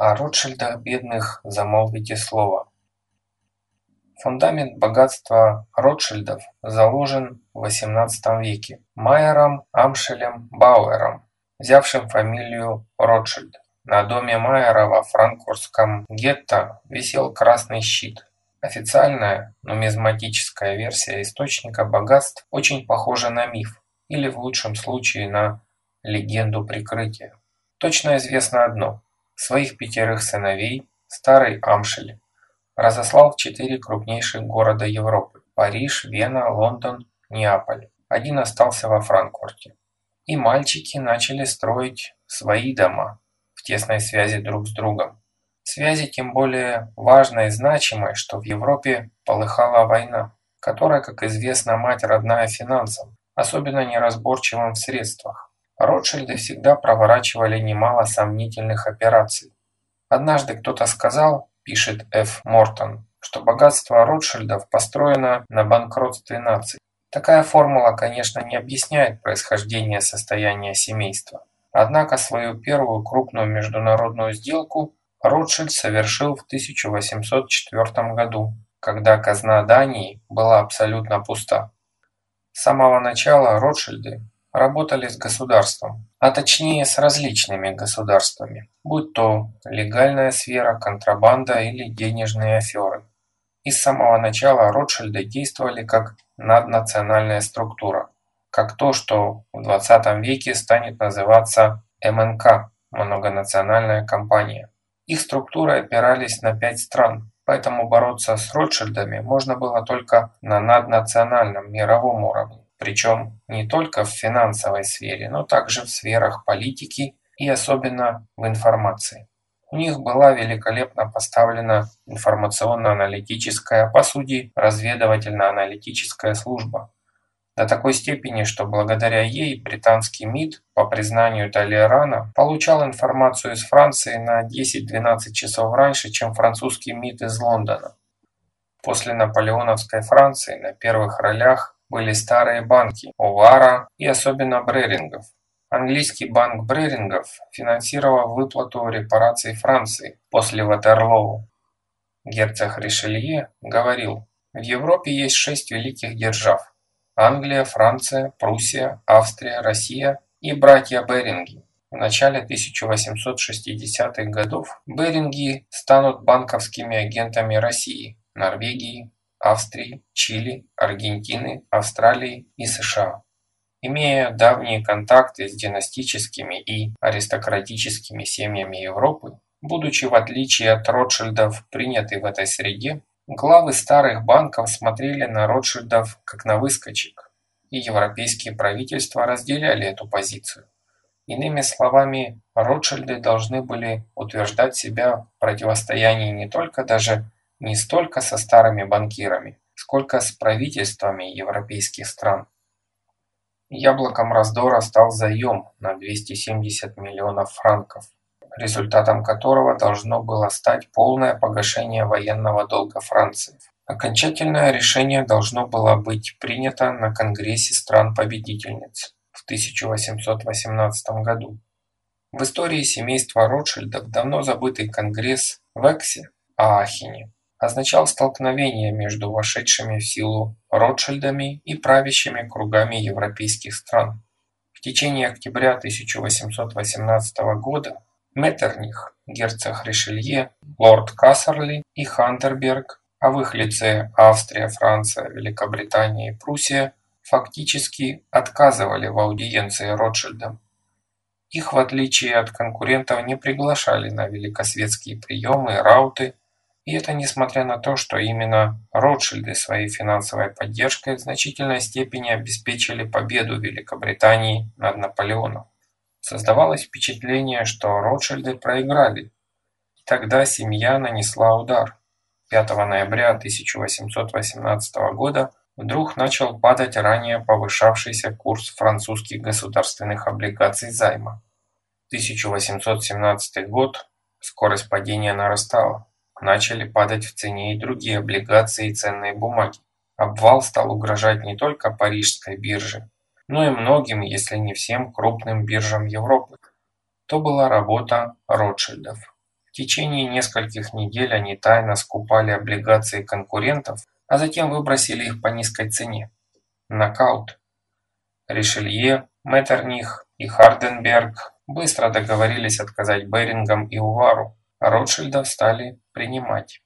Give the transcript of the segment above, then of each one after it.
О Ротшильдах бедных замолвите слово. Фундамент богатства Ротшильдов заложен в XVIII веке Майером Амшелем Бауэром, взявшим фамилию Ротшильд. На доме Майера во франкфуртском гетто висел красный щит. Официальная нумизматическая версия источника богатств очень похожа на миф, или в лучшем случае на легенду прикрытия. Точно известно одно. Своих пятерых сыновей старый Амшель разослал в четыре крупнейших города Европы – Париж, Вена, Лондон, Неаполь. Один остался во Франкфурте. И мальчики начали строить свои дома в тесной связи друг с другом. Связи тем более важной и значимой, что в Европе полыхала война, которая, как известно, мать родная финансам, особенно неразборчивым в средствах. Ротшильды всегда проворачивали немало сомнительных операций. Однажды кто-то сказал, пишет Ф. Мортон, что богатство Ротшильдов построено на банкротстве наций. Такая формула, конечно, не объясняет происхождение состояния семейства. Однако свою первую крупную международную сделку Ротшильд совершил в 1804 году, когда казна Дании была абсолютно пуста. С самого начала Ротшильды работали с государством, а точнее с различными государствами, будь то легальная сфера, контрабанда или денежные аферы. И с самого начала Ротшильды действовали как наднациональная структура, как то, что в 20 веке станет называться МНК – многонациональная компания. Их структуры опирались на пять стран, поэтому бороться с Ротшильдами можно было только на наднациональном мировом уровне причем не только в финансовой сфере, но также в сферах политики и особенно в информации. У них была великолепно поставлена информационно-аналитическая, по сути, разведывательно-аналитическая служба. До такой степени, что благодаря ей британский МИД, по признанию Толерана, получал информацию из Франции на 10-12 часов раньше, чем французский МИД из Лондона. После наполеоновской Франции на первых ролях были старые банки Овара и особенно Брерингов. Английский банк Брерингов финансировал выплату репараций Франции после Ватерлоу. Герцог Ришелье говорил, в Европе есть шесть великих держав – Англия, Франция, Пруссия, Австрия, Россия и братья Беринги. В начале 1860-х годов Беринги станут банковскими агентами России, Норвегии, Австрии, Чили, Аргентины, Австралии и США. Имея давние контакты с династическими и аристократическими семьями Европы, будучи в отличие от Ротшильдов приняты в этой среде, главы старых банков смотрели на Ротшильдов как на выскочек, и европейские правительства разделяли эту позицию. Иными словами, Ротшильды должны были утверждать себя в противостоянии не только даже не столько со старыми банкирами, сколько с правительствами европейских стран. Яблоком раздора стал заем на 270 миллионов франков, результатом которого должно было стать полное погашение военного долга Франции. Окончательное решение должно было быть принято на Конгрессе стран-победительниц в 1818 году. В истории семейства Ротшильдов давно забытый Конгресс в Эксе, Аахене, означал столкновение между вошедшими в силу Ротшильдами и правящими кругами европейских стран. В течение октября 1818 года Меттерних, герцог Ришелье, лорд Кассерли и Хантерберг, а в их лице Австрия, Франция, Великобритания и Пруссия фактически отказывали в аудиенции Ротшильдам. Их, в отличие от конкурентов, не приглашали на великосветские приемы и рауты, и это несмотря на то, что именно Ротшильды своей финансовой поддержкой в значительной степени обеспечили победу Великобритании над Наполеоном. Создавалось впечатление, что Ротшильды проиграли. И тогда семья нанесла удар. 5 ноября 1818 года вдруг начал падать ранее повышавшийся курс французских государственных облигаций займа. 1817 год скорость падения нарастала. Начали падать в цене и другие облигации и ценные бумаги. Обвал стал угрожать не только парижской бирже, но и многим, если не всем, крупным биржам Европы. То была работа Ротшильдов. В течение нескольких недель они тайно скупали облигации конкурентов, а затем выбросили их по низкой цене. Нокаут. Ришелье, Меттерних и Харденберг быстро договорились отказать Берингам и Увару, а Ротшильдов стали принимать.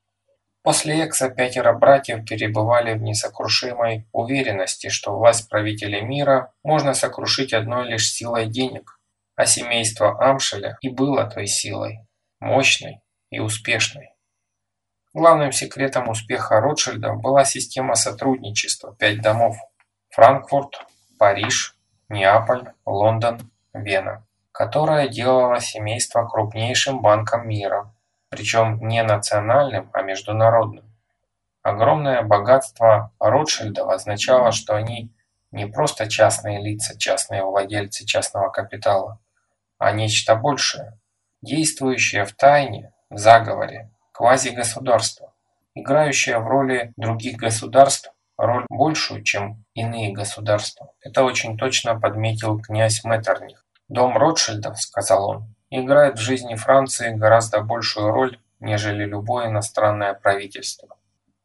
После Экса пятеро братьев перебывали в несокрушимой уверенности, что власть правителя мира можно сокрушить одной лишь силой денег, а семейство Амшеля и было той силой, мощной и успешной. Главным секретом успеха Ротшильдов была система сотрудничества «Пять домов» – Франкфурт, Париж, Неаполь, Лондон, Вена, которая делала семейство крупнейшим банком мира причем не национальным, а международным. Огромное богатство Ротшильдов означало, что они не просто частные лица, частные владельцы частного капитала, а нечто большее, действующее в тайне, в заговоре, квазигосударство, играющее в роли других государств роль большую, чем иные государства. Это очень точно подметил князь Меттерних. «Дом Ротшильдов», — сказал он, играет в жизни Франции гораздо большую роль, нежели любое иностранное правительство.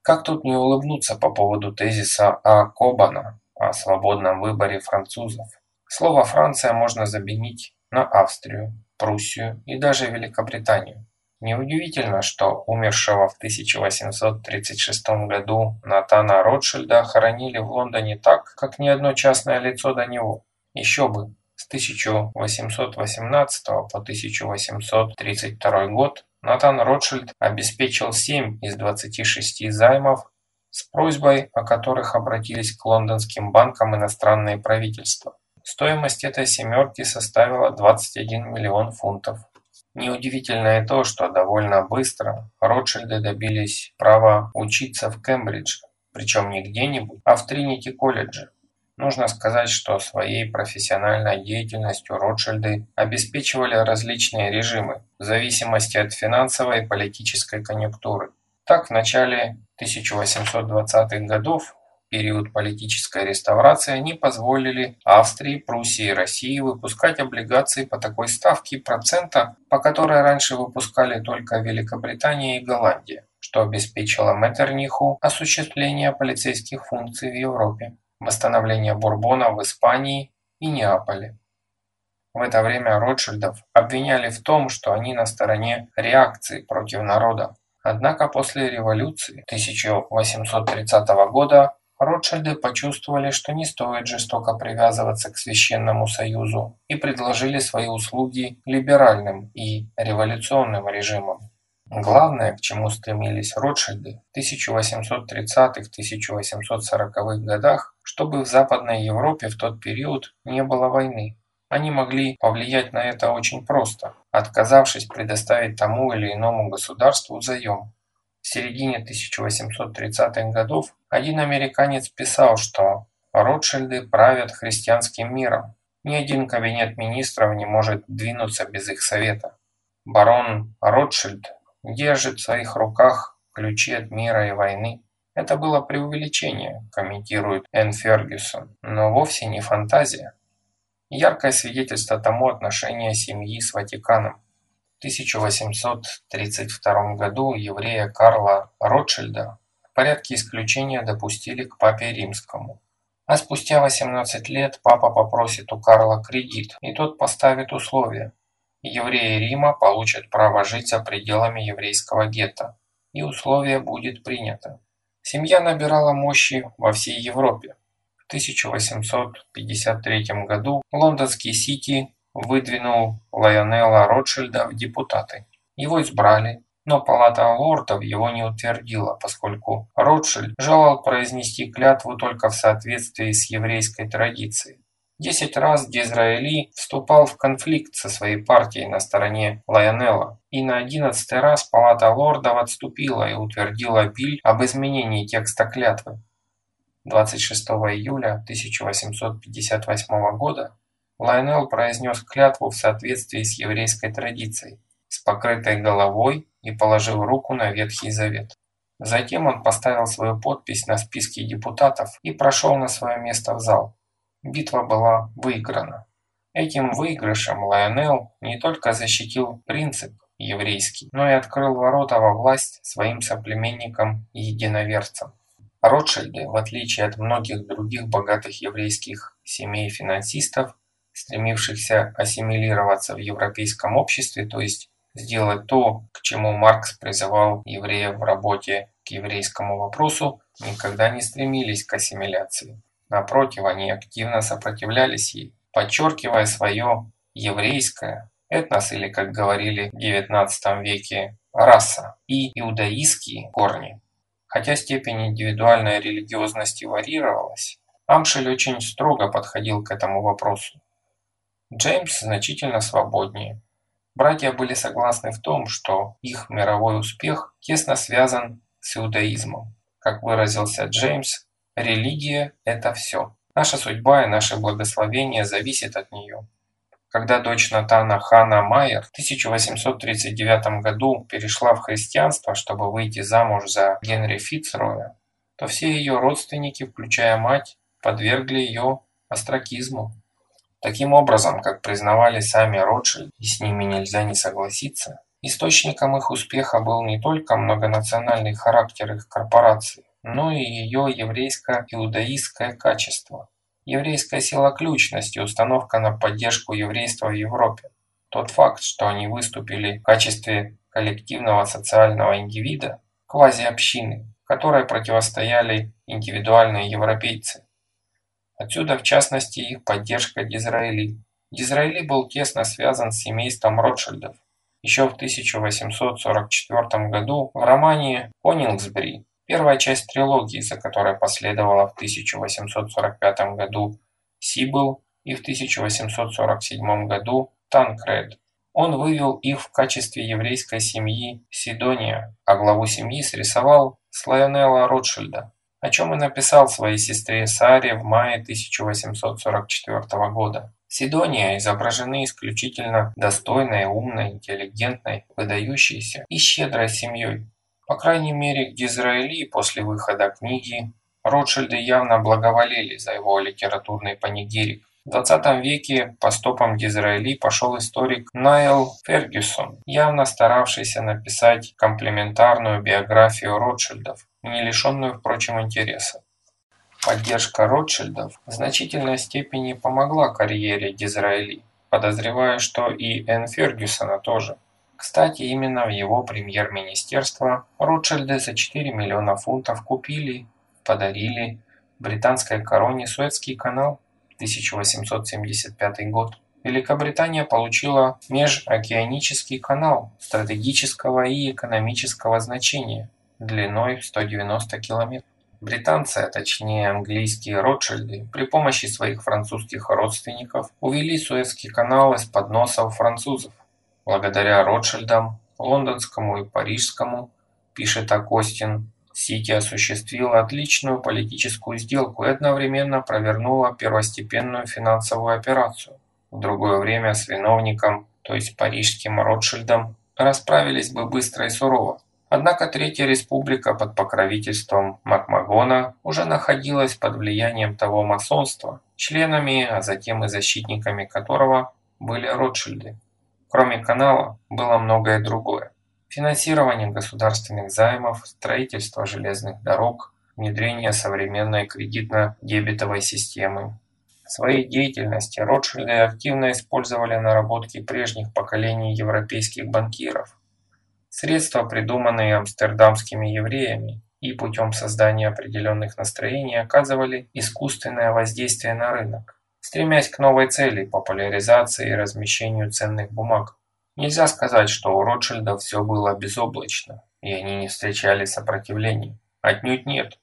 Как тут не улыбнуться по поводу тезиса А. Кобана о свободном выборе французов? Слово «Франция» можно заменить на Австрию, Пруссию и даже Великобританию. Неудивительно, что умершего в 1836 году Натана Ротшильда хоронили в Лондоне так, как ни одно частное лицо до него. Еще бы, с 1818 по 1832 год Натан Ротшильд обеспечил 7 из 26 займов с просьбой, о которых обратились к лондонским банкам иностранные правительства. Стоимость этой семерки составила 21 миллион фунтов. Неудивительно и то, что довольно быстро Ротшильды добились права учиться в Кембридже, причем не где-нибудь, а в Тринити колледже. Нужно сказать, что своей профессиональной деятельностью Ротшильды обеспечивали различные режимы в зависимости от финансовой и политической конъюнктуры. Так, в начале 1820-х годов, период политической реставрации, они позволили Австрии, Пруссии и России выпускать облигации по такой ставке процента, по которой раньше выпускали только Великобритания и Голландия, что обеспечило Меттерниху осуществление полицейских функций в Европе восстановление Бурбона в Испании и Неаполе. В это время Ротшильдов обвиняли в том, что они на стороне реакции против народа. Однако после революции 1830 года Ротшильды почувствовали, что не стоит жестоко привязываться к Священному Союзу и предложили свои услуги либеральным и революционным режимам. Главное, к чему стремились Ротшильды в 1830-1840-х годах, чтобы в Западной Европе в тот период не было войны. Они могли повлиять на это очень просто, отказавшись предоставить тому или иному государству заем. В середине 1830-х годов один американец писал, что Ротшильды правят христианским миром. Ни один кабинет министров не может двинуться без их совета. Барон Ротшильд держит в своих руках ключи от мира и войны. Это было преувеличение, комментирует Энн Фергюсон, но вовсе не фантазия. Яркое свидетельство тому отношения семьи с Ватиканом. В 1832 году еврея Карла Ротшильда в порядке исключения допустили к папе римскому. А спустя 18 лет папа попросит у Карла кредит, и тот поставит условия, евреи Рима получат право жить за пределами еврейского гетто, и условие будет принято. Семья набирала мощи во всей Европе. В 1853 году лондонский Сити выдвинул Лайонела Ротшильда в депутаты. Его избрали, но Палата лордов его не утвердила, поскольку Ротшильд желал произнести клятву только в соответствии с еврейской традицией. Десять раз Дизраэли вступал в конфликт со своей партией на стороне Лайонелла, и на одиннадцатый раз Палата лордов отступила и утвердила биль об изменении текста клятвы. 26 июля 1858 года Лайонелл произнес клятву в соответствии с еврейской традицией, с покрытой головой и положил руку на Ветхий Завет. Затем он поставил свою подпись на списке депутатов и прошел на свое место в зал. Битва была выиграна. Этим выигрышем Лайонелл не только защитил принцип, еврейский, но и открыл ворота во власть своим соплеменникам и единоверцам. Ротшильды, в отличие от многих других богатых еврейских семей-финансистов, стремившихся ассимилироваться в европейском обществе, то есть сделать то, к чему Маркс призывал евреев в работе к еврейскому вопросу, никогда не стремились к ассимиляции. Напротив, они активно сопротивлялись ей, подчеркивая свое еврейское, этнос или, как говорили в XIX веке, раса и иудаистские корни. Хотя степень индивидуальной религиозности варьировалась, Амшель очень строго подходил к этому вопросу. Джеймс значительно свободнее. Братья были согласны в том, что их мировой успех тесно связан с иудаизмом. Как выразился Джеймс, религия – это все. Наша судьба и наше благословение зависит от нее. Когда дочь Натана Хана Майер в 1839 году перешла в христианство, чтобы выйти замуж за Генри Фицроя, то все ее родственники, включая мать, подвергли ее остракизму. Таким образом, как признавали сами Ротшильд, и с ними нельзя не согласиться, источником их успеха был не только многонациональный характер их корпорации, но и ее еврейско-иудаистское качество. Еврейская сила ключности, установка на поддержку еврейства в Европе. Тот факт, что они выступили в качестве коллективного социального индивида, квазиобщины, которой противостояли индивидуальные европейцы. Отсюда, в частности, их поддержка Дизраэли. Дизраэли был тесно связан с семейством Ротшильдов. Еще в 1844 году в романе «Конингсбери» Первая часть трилогии, за которой последовала в 1845 году Сибл и в 1847 году Танкред. Он вывел их в качестве еврейской семьи Сидония, а главу семьи срисовал с Лайонелла Ротшильда, о чем и написал своей сестре Саре в мае 1844 года. Сидония изображены исключительно достойной, умной, интеллигентной, выдающейся и щедрой семьей, по крайней мере, к Дизраэли после выхода книги Ротшильды явно благоволели за его литературный панигирик. В XX веке по стопам Дизраэли пошел историк Найл Фергюсон, явно старавшийся написать комплементарную биографию Ротшильдов, не лишенную, впрочем, интереса. Поддержка Ротшильдов в значительной степени помогла карьере Дизраэли. Подозреваю, что и Энн Фергюсона тоже. Кстати, именно в его премьер-министерство Ротшильды за 4 миллиона фунтов купили, подарили британской короне Суэцкий канал 1875 год. Великобритания получила межокеанический канал стратегического и экономического значения длиной в 190 километров. Британцы, а точнее английские Ротшильды, при помощи своих французских родственников увели Суэцкий канал из-под носа у французов. Благодаря Ротшильдам, лондонскому и парижскому, пишет Акостин, Сити осуществила отличную политическую сделку и одновременно провернула первостепенную финансовую операцию. В другое время с виновником, то есть парижским Ротшильдом, расправились бы быстро и сурово. Однако Третья Республика под покровительством Макмагона уже находилась под влиянием того масонства, членами, а затем и защитниками которого были Ротшильды. Кроме канала, было многое другое. Финансирование государственных займов, строительство железных дорог, внедрение современной кредитно-дебетовой системы. В своей деятельности Ротшильды активно использовали наработки прежних поколений европейских банкиров. Средства, придуманные амстердамскими евреями и путем создания определенных настроений, оказывали искусственное воздействие на рынок стремясь к новой цели – популяризации и размещению ценных бумаг. Нельзя сказать, что у Ротшильдов все было безоблачно, и они не встречали сопротивления. Отнюдь нет.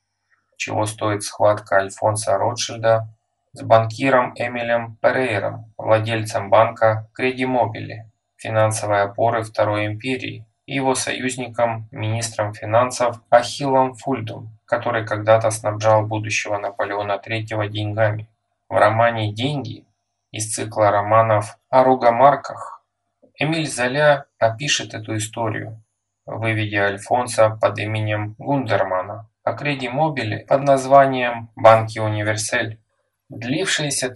Чего стоит схватка Альфонса Ротшильда с банкиром Эмилем Перейром, владельцем банка Кредимобили, финансовой опоры Второй империи, и его союзником, министром финансов Ахиллом Фульдом, который когда-то снабжал будущего Наполеона III деньгами. В романе «Деньги» из цикла романов о ругомарках Эмиль Золя опишет эту историю, выведя Альфонса под именем Гундермана, а Креди Мобили под названием «Банки Универсель». В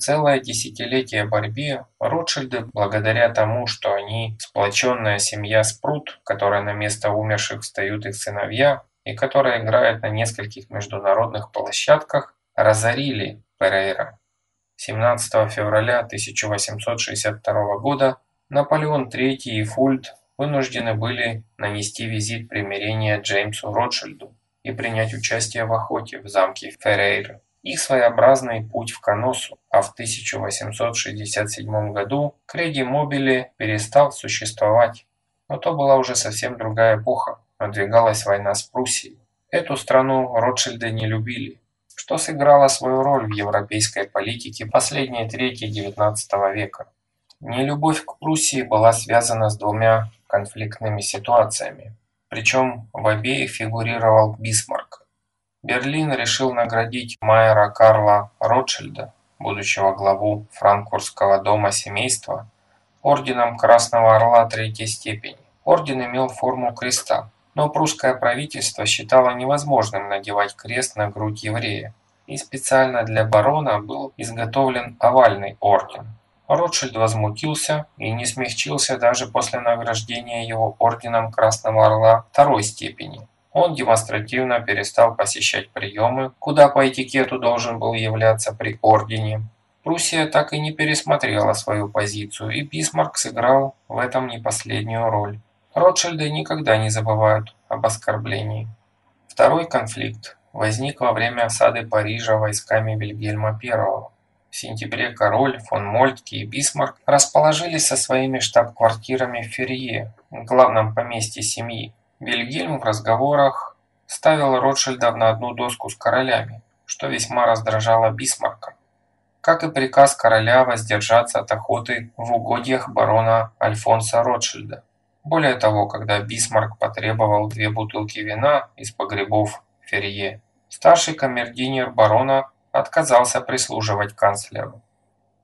целое десятилетие борьбе Ротшильды, благодаря тому, что они сплоченная семья Спрут, которая на место умерших встают их сыновья и которая играет на нескольких международных площадках, разорили Перейра. 17 февраля 1862 года Наполеон III и Фульд вынуждены были нанести визит примирения Джеймсу Ротшильду и принять участие в охоте в замке Феррейр. Их своеобразный путь в Коносу, а в 1867 году Креди Мобили перестал существовать. Но то была уже совсем другая эпоха, надвигалась война с Пруссией. Эту страну Ротшильды не любили, что сыграло свою роль в европейской политике последней трети XIX века. Нелюбовь к Пруссии была связана с двумя конфликтными ситуациями, причем в обеих фигурировал Бисмарк. Берлин решил наградить Майера Карла Ротшильда, будущего главу франкфуртского дома семейства, орденом Красного Орла Третьей степени. Орден имел форму креста, но прусское правительство считало невозможным надевать крест на грудь еврея, и специально для барона был изготовлен овальный орден. Ротшильд возмутился и не смягчился даже после награждения его орденом Красного Орла второй степени. Он демонстративно перестал посещать приемы, куда по этикету должен был являться при ордене. Пруссия так и не пересмотрела свою позицию, и Бисмарк сыграл в этом не последнюю роль. Ротшильды никогда не забывают об оскорблении. Второй конфликт возник во время осады Парижа войсками Вильгельма I. В сентябре король, фон Мольтке и Бисмарк расположились со своими штаб-квартирами в Ферье, главном поместье семьи. Вильгельм в разговорах ставил Ротшильдов на одну доску с королями, что весьма раздражало Бисмарка. Как и приказ короля воздержаться от охоты в угодьях барона Альфонса Ротшильда. Более того, когда Бисмарк потребовал две бутылки вина из погребов Ферье, старший камердинер барона отказался прислуживать канцлеру.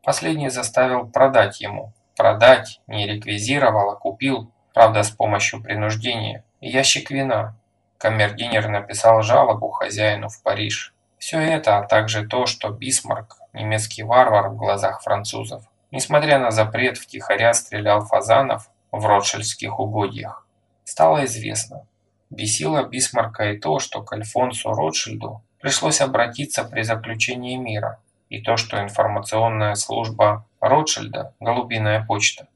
Последний заставил продать ему. Продать, не реквизировал, а купил, правда с помощью принуждения, ящик вина. Камердинер написал жалобу хозяину в Париж. Все это, а также то, что Бисмарк, немецкий варвар в глазах французов, несмотря на запрет втихаря стрелял фазанов в ротшильдских угодьях, стало известно. Бесило Бисмарка и то, что к Альфонсу Ротшильду пришлось обратиться при заключении мира, и то, что информационная служба Ротшильда, голубиная почта,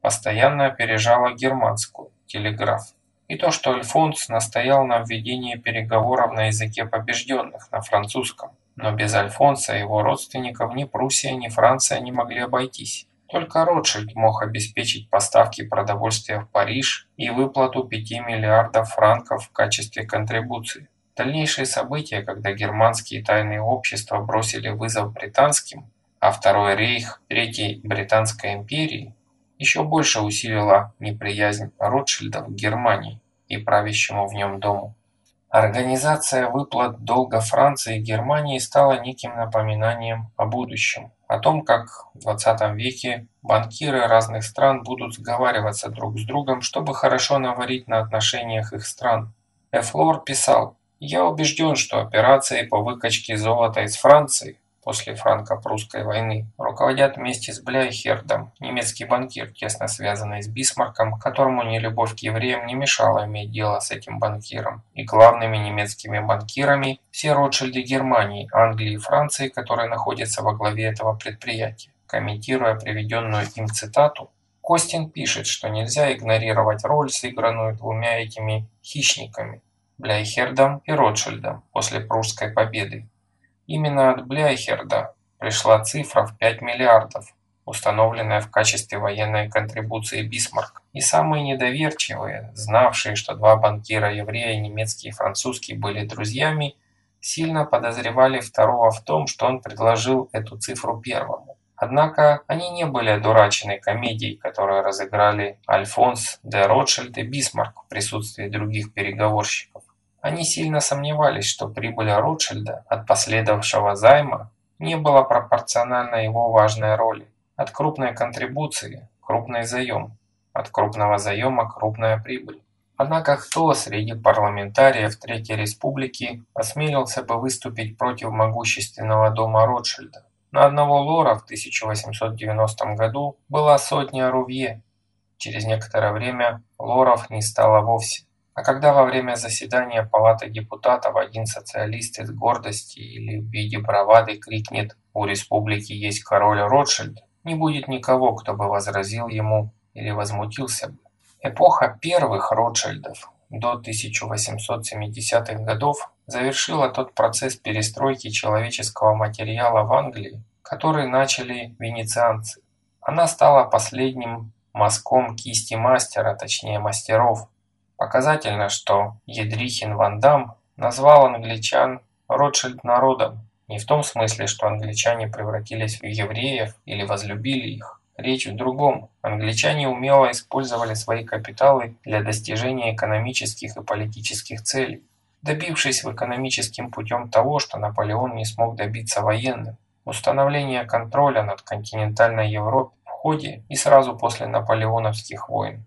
постоянно опережала германскую, телеграф, и то, что Альфонс настоял на введении переговоров на языке побежденных, на французском. Но без Альфонса и его родственников ни Пруссия, ни Франция не могли обойтись. Только Ротшильд мог обеспечить поставки продовольствия в Париж и выплату 5 миллиардов франков в качестве контрибуции. Дальнейшие события, когда германские тайные общества бросили вызов британским, а Второй рейх Третьей Британской империи еще больше усилила неприязнь Ротшильдов к Германии и правящему в нем дому. Организация выплат долга Франции и Германии стала неким напоминанием о будущем, о том, как в 20 веке банкиры разных стран будут сговариваться друг с другом, чтобы хорошо наварить на отношениях их стран. Эфлор писал, я убежден, что операции по выкачке золота из Франции после франко-прусской войны руководят вместе с Бляйхердом, немецкий банкир, тесно связанный с Бисмарком, которому нелюбовь к евреям не мешала иметь дело с этим банкиром, и главными немецкими банкирами все Ротшильды Германии, Англии и Франции, которые находятся во главе этого предприятия. Комментируя приведенную им цитату, Костин пишет, что нельзя игнорировать роль, сыгранную двумя этими хищниками Бляйхердом и Ротшильдом после прусской победы. Именно от Бляйхерда пришла цифра в 5 миллиардов, установленная в качестве военной контрибуции Бисмарк. И самые недоверчивые, знавшие, что два банкира еврея, немецкий и французский, были друзьями, сильно подозревали второго в том, что он предложил эту цифру первому. Однако они не были одурачены комедией, которую разыграли Альфонс де Ротшильд и Бисмарк в присутствии других переговорщиков. Они сильно сомневались, что прибыль Ротшильда от последовавшего займа не была пропорциональна его важной роли. От крупной контрибуции – крупный заем, от крупного заема – крупная прибыль. Однако кто среди парламентариев Третьей Республики осмелился бы выступить против могущественного дома Ротшильда? На одного лора в 1890 году была сотня рувье. Через некоторое время лоров не стало вовсе. А когда во время заседания Палаты депутатов один социалист из гордости или в виде бравады крикнет «У республики есть король Ротшильд», не будет никого, кто бы возразил ему или возмутился бы. Эпоха первых Ротшильдов до 1870-х годов завершила тот процесс перестройки человеческого материала в Англии, который начали венецианцы. Она стала последним мазком кисти мастера, точнее мастеров. Показательно, что Едрихин Ван Дам назвал англичан Ротшильд народом, не в том смысле, что англичане превратились в евреев или возлюбили их, Речь в другом. Англичане умело использовали свои капиталы для достижения экономических и политических целей, добившись в экономическим путем того, что Наполеон не смог добиться военным. Установление контроля над континентальной Европой в ходе и сразу после наполеоновских войн.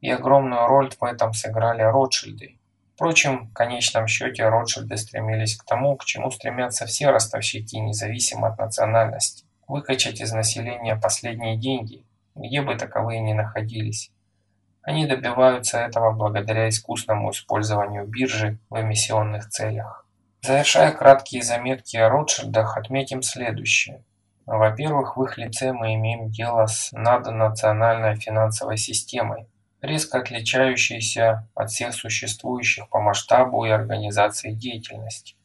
И огромную роль в этом сыграли Ротшильды. Впрочем, в конечном счете Ротшильды стремились к тому, к чему стремятся все ростовщики, независимо от национальности выкачать из населения последние деньги, где бы таковые ни находились. Они добиваются этого благодаря искусному использованию биржи в эмиссионных целях. Завершая краткие заметки о Ротшильдах, отметим следующее. Во-первых, в их лице мы имеем дело с наднациональной финансовой системой, резко отличающейся от всех существующих по масштабу и организации деятельности.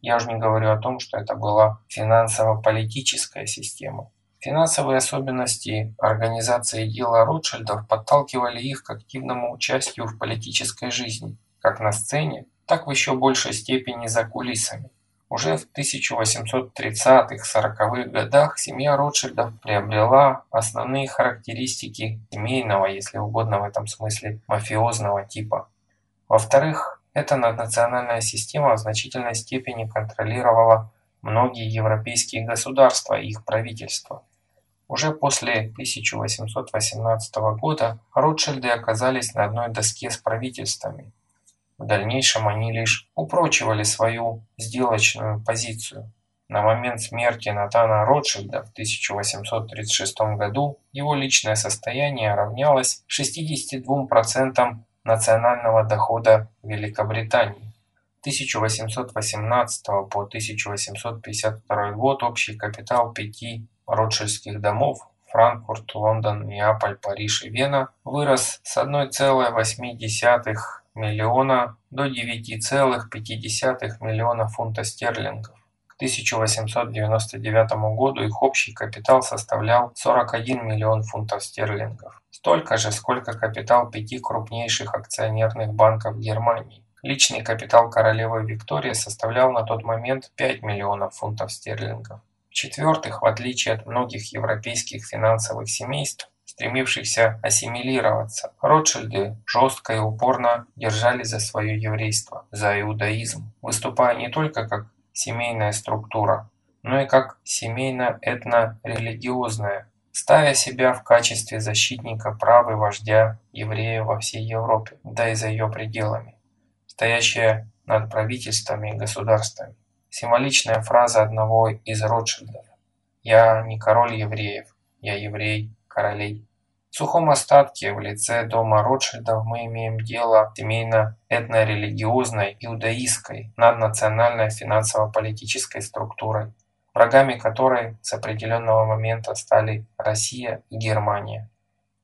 Я уже не говорю о том, что это была финансово-политическая система. Финансовые особенности организации дела Ротшильдов подталкивали их к активному участию в политической жизни, как на сцене, так в еще большей степени за кулисами. Уже в 1830-40-х годах семья Ротшильдов приобрела основные характеристики семейного, если угодно в этом смысле, мафиозного типа. Во-вторых, эта наднациональная система в значительной степени контролировала многие европейские государства и их правительства. Уже после 1818 года Ротшильды оказались на одной доске с правительствами. В дальнейшем они лишь упрочивали свою сделочную позицию. На момент смерти Натана Ротшильда в 1836 году его личное состояние равнялось 62% национального дохода Великобритании. 1818 по 1852 год общий капитал пяти ротшильдских домов Франкфурт, Лондон, Неаполь, Париж и Вена вырос с 1,8 миллиона до 9,5 миллиона фунта стерлингов. К 1899 году их общий капитал составлял 41 миллион фунтов стерлингов. Столько же, сколько капитал пяти крупнейших акционерных банков Германии. Личный капитал королевы Виктории составлял на тот момент 5 миллионов фунтов стерлингов. В-четвертых, в отличие от многих европейских финансовых семейств, стремившихся ассимилироваться, Ротшильды жестко и упорно держали за свое еврейство, за иудаизм, выступая не только как семейная структура, но и как семейно-этно-религиозная, ставя себя в качестве защитника прав и вождя евреев во всей Европе, да и за ее пределами, стоящая над правительствами и государствами. Символичная фраза одного из Ротшильдов. «Я не король евреев, я еврей королей». В сухом остатке в лице дома Ротшильдов мы имеем дело семейно-этно-религиозной, иудаистской, наднациональной финансово-политической структурой, врагами которой с определенного момента стали Россия и Германия.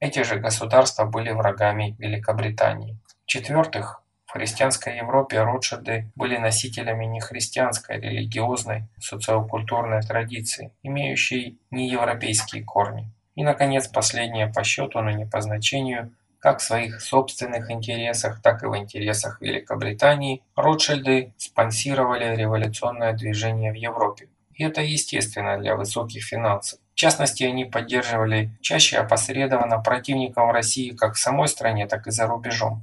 Эти же государства были врагами Великобритании. В-четвертых, в христианской Европе Ротшильды были носителями нехристианской, религиозной, социокультурной традиции, имеющей неевропейские корни. И, наконец, последнее по счету, но не по значению, как в своих собственных интересах, так и в интересах Великобритании, Ротшильды спонсировали революционное движение в Европе. И это естественно для высоких финансов. В частности, они поддерживали чаще опосредованно противников России как в самой стране, так и за рубежом.